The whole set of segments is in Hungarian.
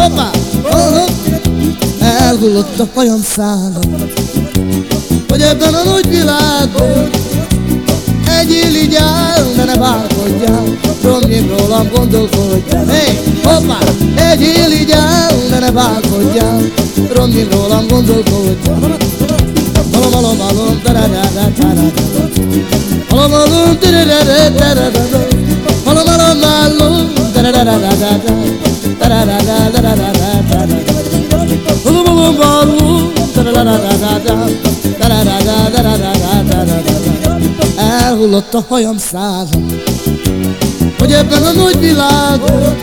hoppá, hoppá Elhullott a hajam szála Hogy ebben a nagy világban Egy áll, de ne bánkodjál Romnyim rólam gondolkodjál. Hey, hoppá! Egy irigy áll, de ne bánkodjál Romnyim rólam gondolkodjál. Malom, malom, malom, da da da da da da Malom, malom, da da da da da da malom, malom, da da da da da da Da Elhullott a hajam szála Hogy ebben a nagy világon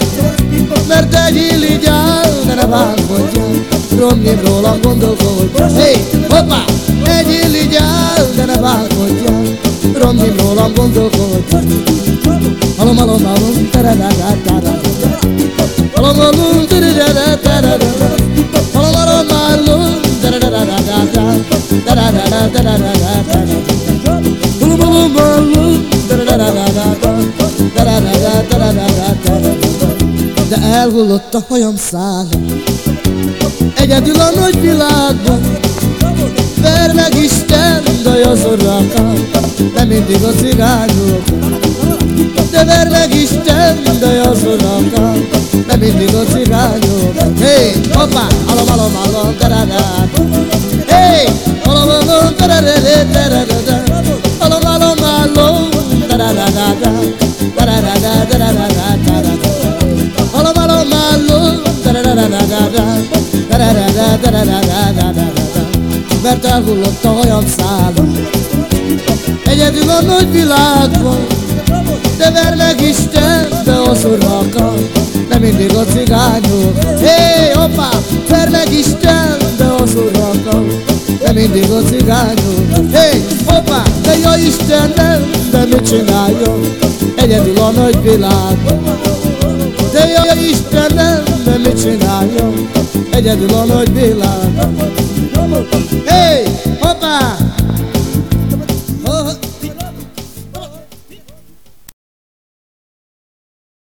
Mert egy irigy áll, de ne bánkodjál Romnyim rólam gondolkodjál Hey, hoppá! Egy irigy áll, de ne bánkodjál Romnyim rólam gondolkodjál Halom, halom, halom, Halom, halom, Halom, De elhullott a hajam szála Egyedül a nagy világban. Ver meg Isten, dajazorrakat De mindig a cigányok De ver meg Isten, mert elhullott a hajam szála Egyedül a nagy világban De ver meg Isten, de az urakat De mindig a cigányok Hé, hoppá! Ver meg Isten, de az urakat De mindig a cigányok Hé, hoppá! De ja Istenem, de mit csináljon Egyedül a nagy világban De ja Istenem, de mit csináljon Egyedül a nagy világban Hey, hoppá!